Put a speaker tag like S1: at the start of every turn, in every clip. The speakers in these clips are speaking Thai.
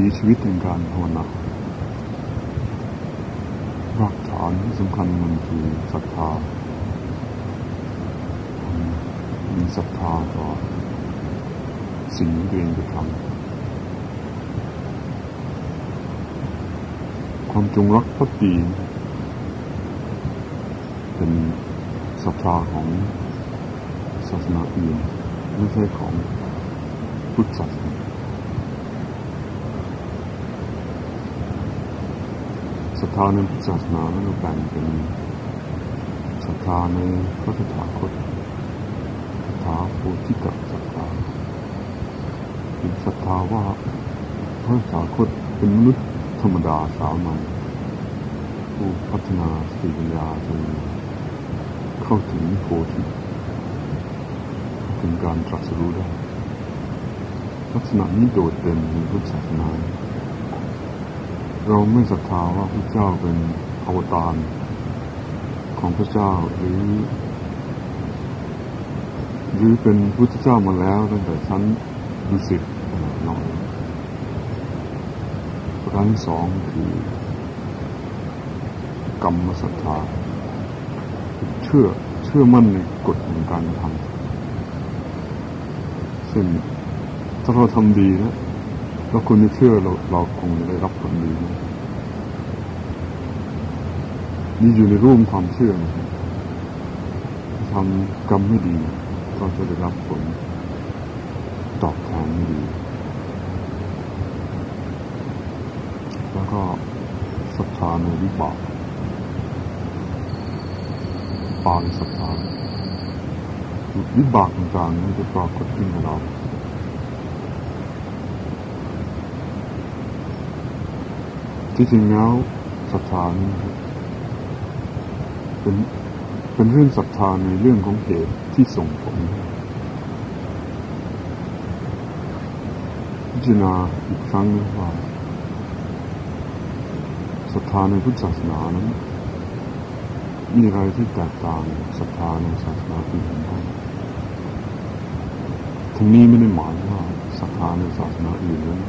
S1: ถีชีวิตในการภาวนารากฐานที่สำคัญมันคือศรัทธามีศรัทธาต่อสิ่งที่ตัวเองจะทำความจงรักภักดีเป็นศรัทธาของศาสนาอื่นไม่ใช่ของพุทธศาสนา ศรัทธาในพุทธศาสนาเราแบ่งเป็นศรัทธาในพระธถาคตศรัทธาโพธิกัศรัทธาเป็นศรัทธาว่าพระสาคตเป็นมนุษย์ธรรมดาสามัญผู้พัฒนาสติปัญญาจนเข้าถึงโพธิถึงการตรัสรู้ได้ลักษณะนี้โดดเด่นในพุทธศาสนา เราไม่ศรัทธาว่าพระเจ้าเป็นอวตารของพระเจ้าหรือ หรือเป็นพุทธเจ้ามาแล้วตั้งแต่ชั้นดุสิตน้อยประการที่สองคือกรรมศรัทธาเชื่อเชื่อมั่นในกฎของการทำซึ่งถ้าเราทำดีนะแล้วคุณไม่เชื่อเราเราคงจะได้รับผลดีนะ นี่อยู่ในรูปความเชื่อทำกรรมไม่ดี ก็จะได้รับผลตอบแทนไม่ดี แล้วก็ศรัทธาในวิบากปาลิศรัทธาวิบากต่างๆนี่จะปรากฏขึ้นกับเราที่จริงแล้วศรัทธานี้ เป็นเป็นเรื่องศรัทธาในเรื่องของเหตุที่ส่งผล พิจารณาอีกครั้งนึงว่าศรัทธาในพุทธศาสนานั้น มีอะไรที่แตกต่างศรัทธาในศาสนาอื่นบ้างทั้งนี้ไม่ได้หมายว่าศรัทธาในศาสนาอื่นนั้น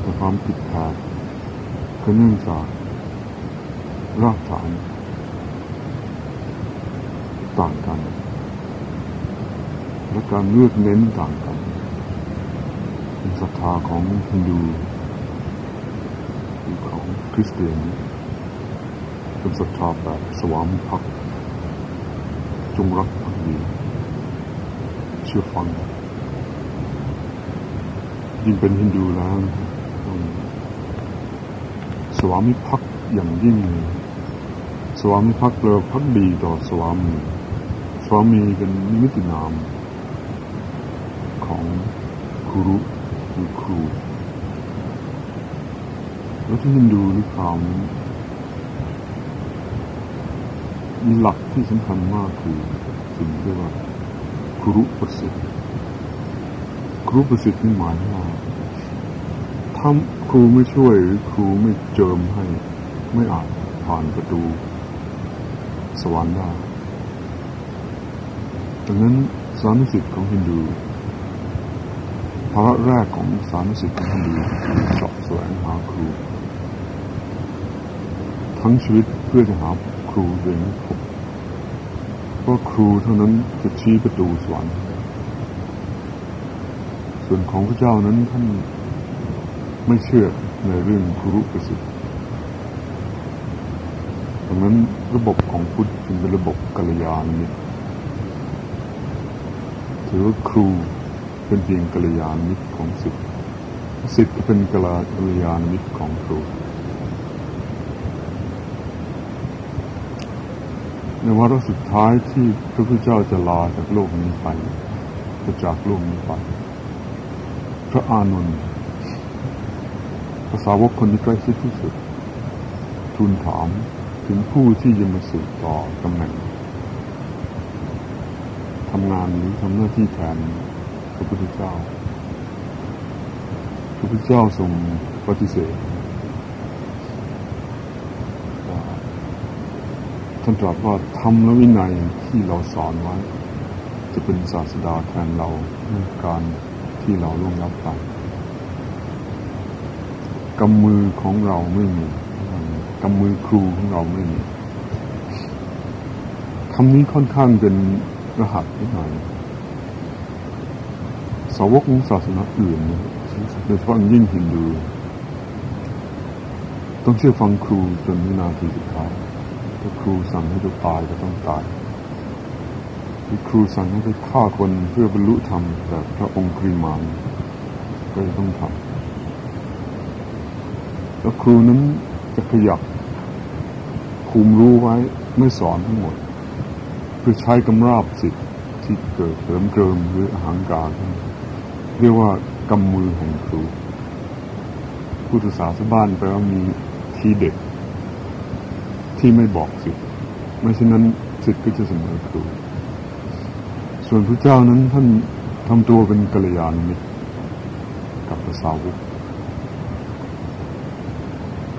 S1: แต่ความผิดพลาดก็เนื่องจาก รากฐานต่างกัน และการเลือกเน้นต่างกันเป็นศรัทธาของฮินดูหรือของคริสเตียนเป็นศรัทธาแบบสวามิภักดิ์จงรักภักดีเชื่อฟัง ยิ่งเป็นฮินดูแล้ว สวามิภักดิ์อย่างยิ่ง สวามิภักดิ์เราพักดีต่อสวามี สวามีเป็นนิมิตินาม ของครูหรือครู แล้วที่ฮินดูนี่ความมีหลักที่สำคัญมากคือสิ่งที่เรียกว่าครูประสิทธิ์ครูประสิทธิ์นี่หมายว่าถ้าครูไม่ช่วยหรือครูไม่เจิมให้ ไม่อาจผ่านประตู สวรรค์ได้ ดังนั้นสานุสิทธิ์ของฮินดูภาระแรกของสานุสิทธิ์ของฮินดูคือสอบแสวงหาครู ทั้งชีวิตเพื่อจะหาครูเองพบเพราะครูเท่านั้นจะชี้ประตูสวรรค์ส่วนของพระเจ้านั้นท่านไม่เชื่อในเรื่องครุประสิทธิ์ ดังนั้นระบบของพุทธจึงเป็นระบบกัลยาณมิตรถือว่าครูเป็นเพียงกัลยาณมิตรของศิษย์ศิษย์ก็เป็นกัลยาณมิตรของครูในวาระสุดท้ายที่พระพุทธเจ้าจะลาจากโลกนี้ไปจะจากโลกนี้ไป พระอานนท์ภาษาวกคนที่ใกล้ชิดที่สุดทูลถาม ถึงผู้ที่จะมาสืบต่อตำแหน่งทำงานหรือทำหน้าที่แทนพระพุทธเจ้า พระพุทธเจ้าทรงปฏิเสธท่านตรัสว่าธรรมและวินัยที่เราสอนไว้ จะเป็นศาสดาแทนเราในการที่เราล่วงลับไปกำมือของเราไม่มี กำมือครูของเราไม่มีคำนี้ค่อนข้างเป็นรหัสนิดหน่อย สาวกของศาสนาอื่นโดยเฉพาะยิ่งฮินดู ต้องเชื่อฟังครูจนวินาทีสุดท้ายถ้าครูสั่งให้ตัวตายก็ต้องตายที่ครูสั่งให้ไปฆ่าคนเพื่อบรรลุธรรมแบบพระองค์ครีมานก็จะต้องทำแล้วครูนั้นจะขยับ คุมรู้ไว้ไม่สอนทั้งหมดเพื่อใช้กำราบสิทธิ์ที่เกิดเสริมเกิมหรืออหารการ เรียกว่ากำมือแห่งครูผู้ศึกษาสบ้านแปลว่ามีทีเด็กที่ไม่บอกสิทธิ์ไม่เช่นนั้นสิทธิ์ก็จะเสมอครู ส่วนพระเจ้านั้นท่านทำตัวเป็นกัลยาณมิตรกับพระสาวก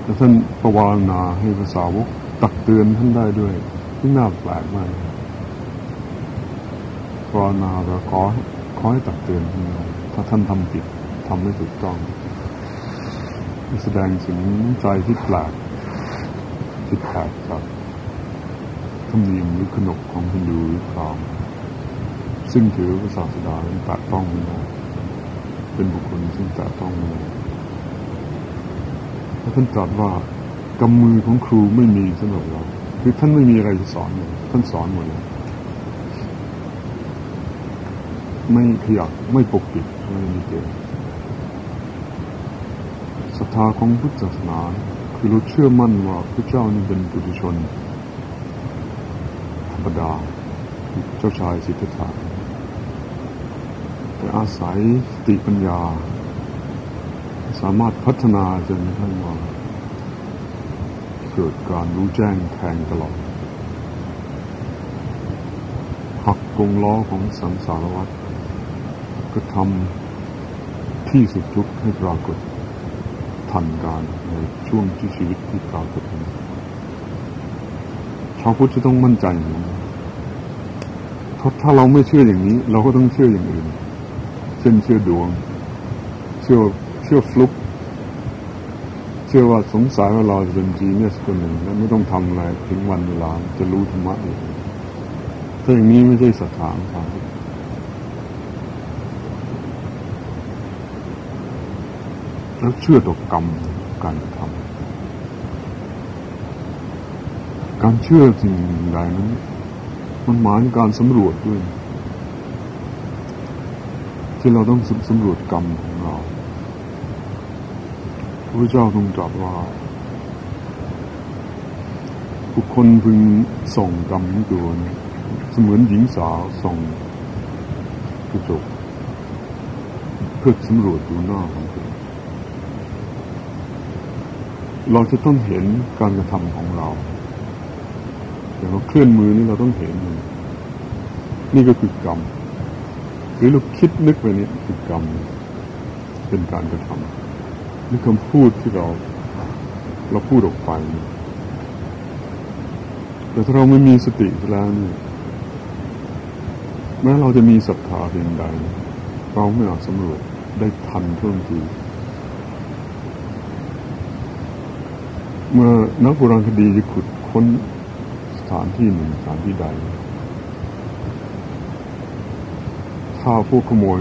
S1: และท่านประวารณาให้ภาษาวก ตักเตือนท่านได้ด้วยที่น่าแปลกมากภาวนาเราขอขอให้ตักเตือนท่านถ้าท่านทำผิดทำไม่ถูกต้อง แสดงถึงใจที่แปลกที่แปลกจากธรรมเนียมหรือขนบของฮินดูหรือพรามซึ่งถือว่าศาสดาเป็นแตะต้องไม่ได้เป็นบุคคลซึ่งแตะต้องไม่ได้ท่านตรัสว่า กำมือของครูไม่มีสำหรับเรา คือท่านไม่มีอะไรจะสอนเลยท่านสอนหมดเลยไม่ขยับไม่ปกปิดไม่มีเกณฑ์ศรัทธาของพุทธศาสนา คือเราเชื่อมั่นว่าพระเจ้านี่เป็นปุถุชน ธรรมดาเจ้าชายสิทธัตถะแต่อาศัยสติปัญญา สามารถพัฒนาจนทั่งว่า เกิดการรู้แจ้งแทงตลอด หักกงล้อของสังสารวัฏก็ทำที่สุดทุกข์ให้ปรากฏทันการในช่วงที่ชีวิตที่ปรากฏนี้ชาวพุทธจะต้องมั่นใจอย่างนี้ถ้าเราไม่เชื่ออย่างนี้ เราก็ต้องเชื่ออย่างอื่น เช่นเชื่อดวง เชื่อเชื่อฟลุก เชื่อว่าสงสัยว่าเราจะเป็นจีเนียสคนหนึ่งแล้วไม่ต้องทำอะไรถึงวันเวลาจะรู้ธรรมะเองถ้าอย่างนี้ไม่ใช่สถานครับแล้วเชื่อต่อกรรมการทำการเชื่อสิ่งใดนั้น มันหมายถึงการสำรวจด้วย ที่เราต้องสำรวจกรรมของเรา พระเจ้าทรงตรัสว่า บุคคลพึงส่องกรรมของตัวเสมือนหญิงสาวส่องกระจกเพื่อสำรวจดูหน้าของตัวเราจะต้องเห็นการกระทำของเราอย่างเราเคลื่อนมือนี่เราต้องเห็น นี่ก็คือกรรม หรือเราคิดนึกไปนี่คือกรรม เป็นการกระทำ นี่คำพูดที่เรา เราพูดออกไป แต่ถ้าเราไม่มีสติแล้วนี่แม้เราจะมีศรัทธาเพียงใด เราไม่อาจสำรวจได้ทันท่วงทีเมื่อนักโบราณคดีจะขุดค้นสถานที่หนึ่งสถานที่ใด ถ้าผู้ขโมย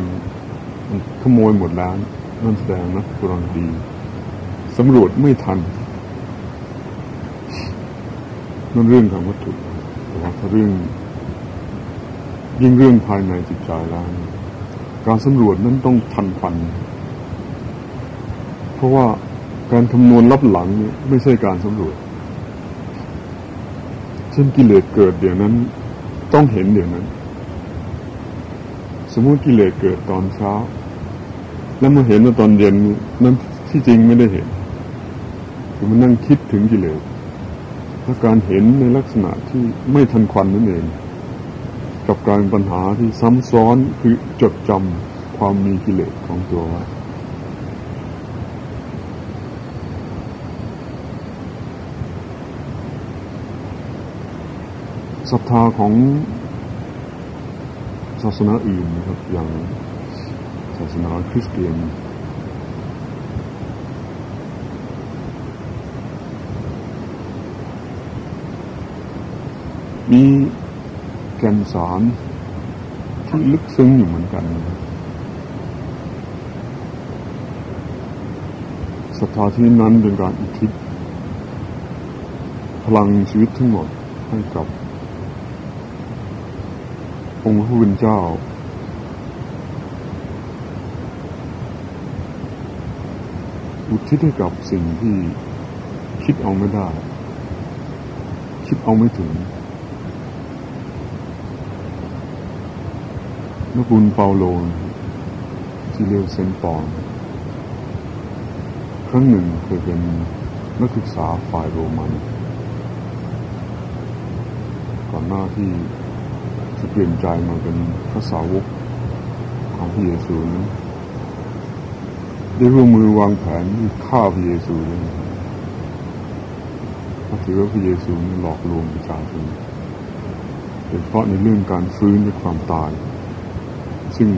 S1: ขโมยหมดแล้ว นั่นแสดงนักโบราณคดีสำรวจไม่ทันนั่นเรื่องของวัตถุแต่ว่าถ้าเรื่อง ยิ่งเรื่องภายในจิตใจแล้วการสำรวจนั้นต้องทันควัน เพราะว่าการคำนวณลับหลังนี่ไม่ใช่การสำรวจ เช่นกิเลสเกิดเดี๋ยวนั้น ต้องเห็นเดี๋ยวนั้น สมมติกิเลสเกิดตอนเช้า แล้วมาเห็นว่าตอนเย็นนั้นที่จริงไม่ได้เห็นคือมันนั่งคิดถึงกิเลสถ้าการเห็นในลักษณะที่ไม่ทันควันนั่นเอง กับการปัญหาที่ซ้ำซ้อนคือจดจำความมีกิเลสของตัวไว้ศรัทธาของศาสนาอื่นนะครับอย่าง ศาสนาคริสเตียนมีแก่นสารที่ลึกซึ้งอยู่เหมือนกัน ศรัทธาที่นั้นเป็นการอุทิศพลังชีวิตทั้งหมดให้กับ องค์พระผู้เป็นเจ้า อุทิศให้กับสิ่งที่คิดเอาไม่ได้ คิดเอาไม่ถึงนักบุญเปาโลนที่เรียกเซนปอนครั้งหนึ่งเคยเป็นนักศึกษาฝ่ายโรมันก่อนหน้าที่จะเปลี่ยนใจมาเป็นพระสาวกของพระเยซูนั้น ได้ร่วมมือวางแผนที่ฆ่าพระเยซูเลยเพราะถือว่าพระเยซูหลอกลวงประชาชนโดยเฉพาะในเรื่องการฟื้นจากความตาย ซึ่ง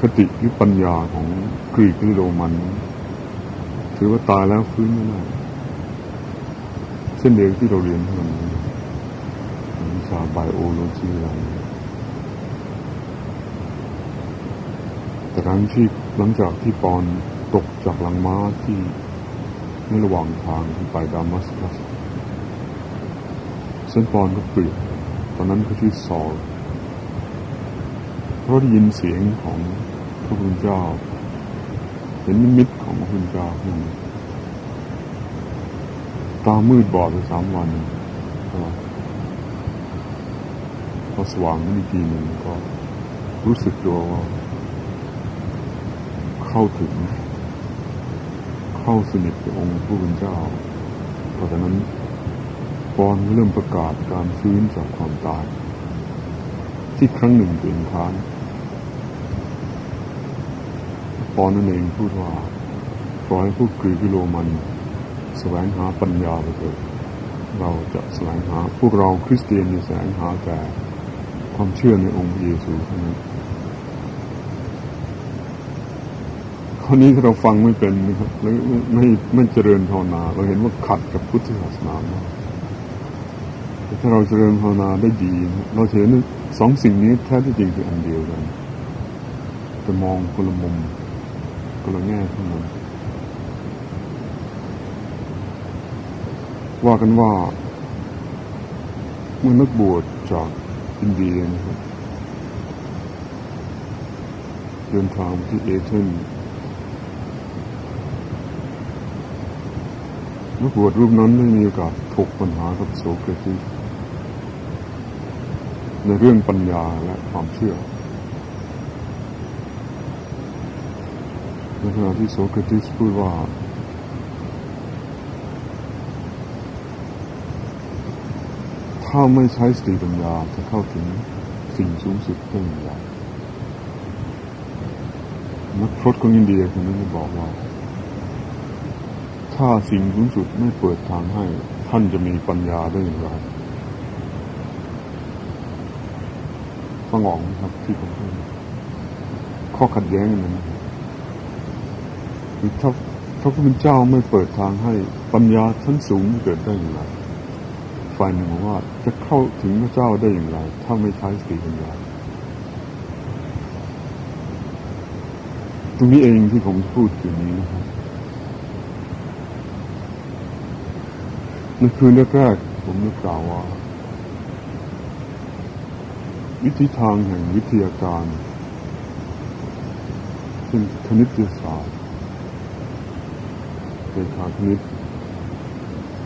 S1: คติหรือปัญญาของกรีกหรือโรมัน ถือว่าตายแล้วฟื้นไม่ได้เช่นเดียวที่เราเรียนมันวิชาไบโอโลจีอะไร แต่ครั้งที่หลังจากที่ปอนตกจากหลังม้าที่ในระหว่างทางที่ไปดามัสกัสเส้นปอนก็เปลี่ยนตอนนั้นก็ชื่อซอลราะได้ยินเสียงของพระพุทธเจ้า เห็นนิมิตของพระพุทธเจ้าขึ้นตามืดบอดไปสามวันพอสว่างขึ้นอีกทีหนึ่งก็รู้สึกตัวว่า เข้าถึง เข้าสนิทกับองค์พระพุทธเจ้า เพราะฉะนั้นปอนเริ่มประกาศการฟื้นจากความตาย ที่ครั้งหนึ่งเป็นค้านปอนนั่นเองพูดว่าขอให้พวกกรีกโรมันแสวงหาปัญญาไปเถิดเราจะแสวงหาพวกเราคริสเตียนจะแสวงหาแต่ความเชื่อในองค์เยซูเท่านั้น ข้อนี้ถ้าเราฟังไม่เป็นนะครับหรือไม่ไม่เจริญภาวนา เราเห็นว่าขัดกับพุทธศาสนาแต่ถ้าเราเจริญภาวนาได้ดี เราเห็นสองสิ่งนี้แท้ที่จริงคืออันเดียวกันจะมองคนละมุมคนละแง่เทั้งนั้นว่ากันว่าเมื่อนักบวชจากอินเดียนะครับเดินทางที่เอเธน นักบวชรูปนั้นได้มีโอกาสถกปัญหากับโสเกติในเรื่องปัญญาและความเชื่อในขณะที่โสเครติสพูดว่าถ้าไม่ใช้สติปัญญาจะเข้าถึงสิ่งสูงสุดได้อย่างไรนักพรตของอินเดียคนนั้นบอกว่า ถ้าสิ่งสูงสุดไม่เปิดทางให้ ท่านจะมีปัญญาได้อย่างไรฟังออกไหมครับที่ผมพูดข้อขัดแย้งนั้นคือถ้าพระพุทธเจ้าไม่เปิดทางให้ปัญญาชั้นสูงเกิดได้อย่างไรฝ่ายหนึ่งบอกว่าจะเข้าถึงพระเจ้าได้อย่างไร ถ้าไม่ใช้สติปัญญาตรงนี้เองที่ผมพูดอยู่นี้นะครับ ในคืนแรกๆผมนึกกล่าวว่า วิธีทางแห่งวิทยาการเช่นคณิตศาสตร์เรขาคณิต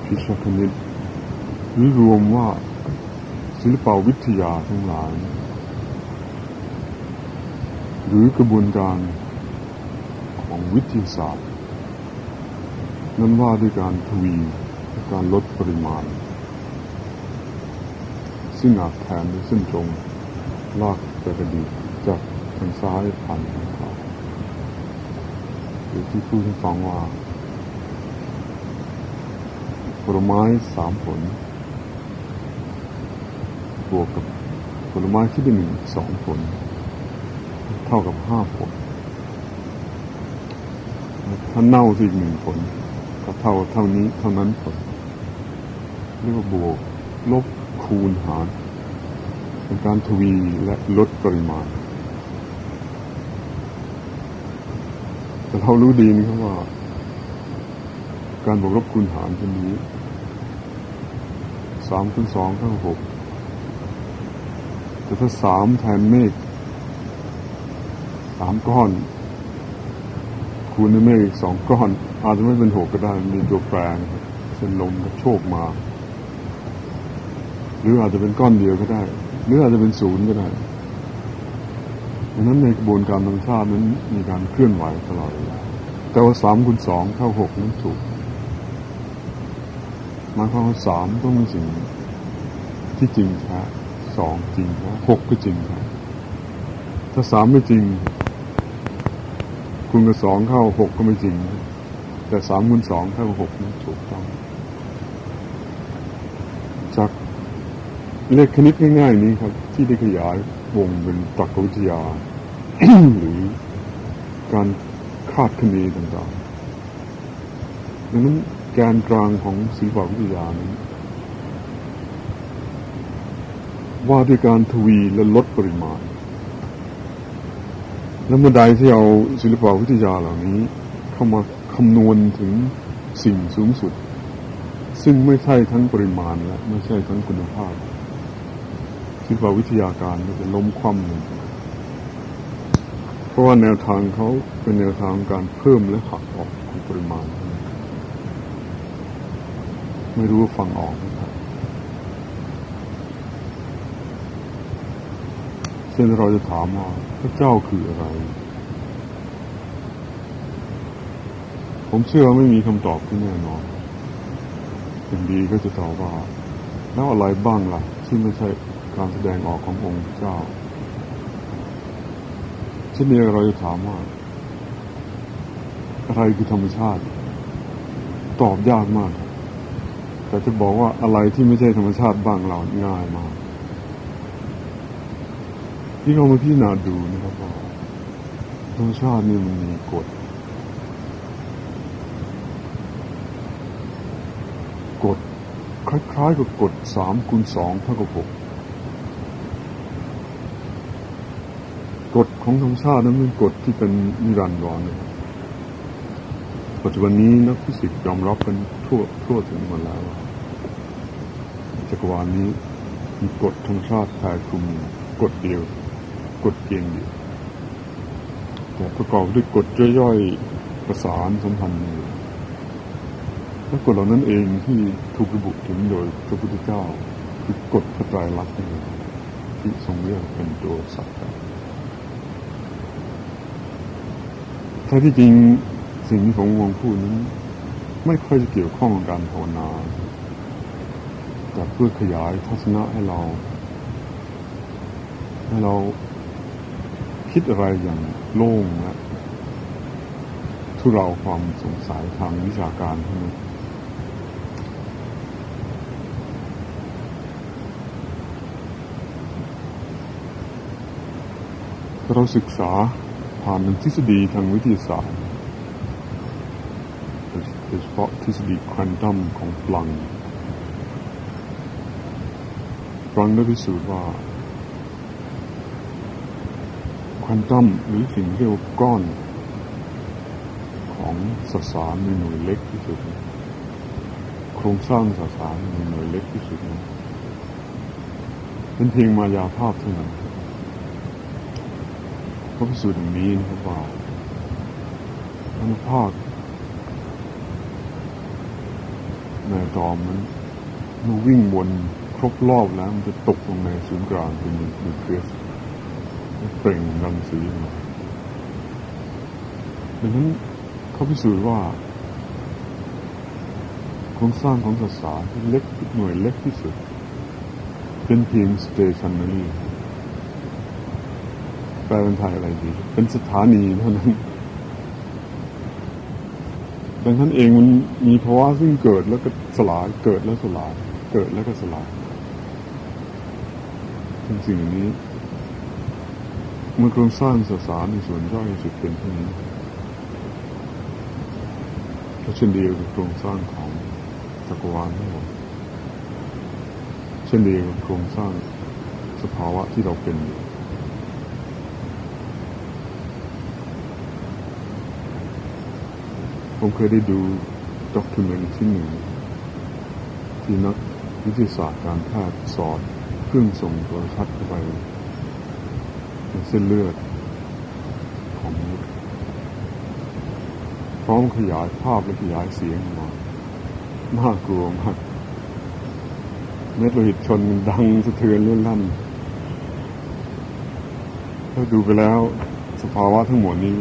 S1: พิชคณิตหรือรวมว่าศิลปวิทยาทั้งหลาย หรือกระบวนการของวิทยาศาสตร์ นั้นว่าด้วยการทวี การลดปริมาณ ซึ่งอาจแทนด้วยเส้นตรงลากไปกระดิจากทางซ้ายผ่านทางขวาหรือที่พูดให้ฟังว่าผลไม้สามผล บวกกับผลไม้ที่เป็นหนึ่งสองผล เท่ากับห้าผล ถ้าเน่าสิอีกหนึ่งผล ก็เท่าเท่านี้เท่านั้นผลเรียกว่าบวกลบคูณหารเป็นการทวีและลดปริมาณ แต่เรารู้ดีนะครับว่า การบวกลบคูณหารเป็นนี้สามคูณสองเท่าหกแต่ถ้าสามแทนเมฆสามก้อน คูณในเมฆอีกสองก้อน อาจจะไม่เป็นหกก็ได้มีตัวแปรเช่นลมกับโชคมา หรืออาจจะเป็นก้อนเดียวก็ได้ หรืออาจจะเป็นศูนย์ก็ได้ดังนั้นในกระบวนการธรรมชาตินั้นมีการเคลื่อนไหวตลอดเวลาแต่ว่าสามคูณสองเท่าหกนั้นถูกหมายความว่าสามต้องเป็นสิ่งที่จริงแท้สองจริงแท้หกก็จริงแท้ถ้าสามไม่จริง คุณกับสองเข้าหกก็ไม่จริง แต่สามคูณสองเท่าหกนี่ถูกต้อง จากเลขคณิตง่ายๆนี้ครับ ที่ได้ขยายวงเป็นตรรกวิทยา หรือการคาดคะเนต่างๆดังนั้นแกนกลางของศิลวิทยานั้นว่าด้วยการทวีและลดปริมาณ แล้วเมื่อใดที่เอาศิลปวิทยาเหล่านี้ เข้ามาคำนวณถึงสิ่งสูงสุด ซึ่งไม่ใช่ทั้งปริมาณและไม่ใช่ทั้งคุณภาพศิลปวิทยาการก็จะล้มคว่ำลงเพราะว่าแนวทางเขาเป็นแนวทางการเพิ่มและหักออกของปริมาณ ไม่รู้ว่าฟังออกไหมครับ เช่นเราจะถามว่าพระเจ้าคืออะไร ผมเชื่อไม่มีคำตอบที่แน่นอนเป็นดีก็จะตอบว่าแล้วอะไรบ้างล่ะ ที่ไม่ใช่การแสดงออกขององค์เจ้าเช่นนี้เราจะถามว่า อะไรคือธรรมชาติ ตอบยากมาก แต่จะบอกว่าอะไรที่ไม่ใช่ธรรมชาติบ้างเราง่ายมาก ที่เรามาพิจารณาดูนะครับว่าธรรมชาตินี่มันมีกฎกฎคล้ายๆกับกฎสามคูณสองเท่ากับหกกฎของธรรมชาตินั้นเป็นกฎที่เป็นนิรันดรนะปัจจุบันนี้นักฟิสิกส์ยอมรับกันทั่วทั่วถึงหมดแล้วจักรวาลนี้มีกฎธรรมชาติแผ่คลุมกฎเดียว กฎเกณฑ์อยู่แต่ประกอบด้วยกฎย่อยๆประสานสัมพันธ์อยู่และกฎเหล่านั้นเองที่ถูกระบุถึงโดยพระพุทธเจ้าคือกฎพระไตรลักษณ์ที่ทรงเรียกเป็นตัวสัตว์แท้ที่จริงสิ่งที่ผมวงพูดนั้น ไม่ค่อยจะเกี่ยวข้องกับการภาวนาแต่เพื่อขยายทัศนะให้เรา ให้เรา คิดอะไรอย่างโล่งและทุเราความสงสัยทางวิชาการเท่านั้นเราศึกษาผ่านหนึ่งทฤษฎีทางวิทยาศาสตร์โดยเฉพาะทฤษฎีควอนตัมของพลังพลังได้พิสูจน์ว่า ควอนตัมหรือสิ่งที่เรียกว่าก้อน ของสสารในหน่วยเล็กที่สุด โครงสร้างสสารในหน่วยเล็กที่สุดนั้นเป็นเพียงมายาภาพเท่านั้นเขาพิสูจน์อย่างนี้นะครับว่าอนุภาคในตอมนั้นมื่อวิ่งวนครบรอบแล้วมันจะตกลงในศูนย์กลางเป็นนิวเคลียส เปล่งรังสีมาดังนั้นเขาพิสูจน์ว่าโครงสร้างของสสารที่เล็กหน่วยเล็กที่สุด เป็นเพียงสเตชันนารีแปลเป็นไทยอะไรดี เป็นสถานีเท่านั้น ดังนั้นเองมันมีภาวะซึ่งเกิดแล้วก็สลาย เกิดแล้วสลาย เกิดแล้วก็สลายทั้งสิ่งนี้ มันโครงสร้างสสารในส่วนย่อยสุดเป็นเท่านี้ก็เช่นเดียวกับโครงสร้างของจักรวาลทั้งหมดเช่นเดียวกับโครงสร้างสภาวะที่เราเป็นอยู่ผมเคยได้ดูด็อกิเมนต์ที่หนึ่งที่นักวิทยาศาสตร์การแพทย์สอดเครื่องส่งโทรทัศน์เข้าไป ในเส้นเลือดของมนุษย์พร้อมขยายภาพและขยายเสียงมาน่ากลัวมากเม็ดโลหิตชนดังสะเทือนเลื่อนลั่นถ้าดูไปแล้ว สภาวะทั้งหมดนี้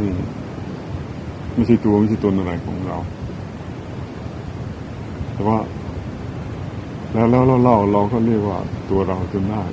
S1: ไม่ใช่ตัวไม่ใช่ตนอะไรของเรา แต่ว่า แล้วแล้วเราเราเราก็เรียกว่าตัวเราจนได้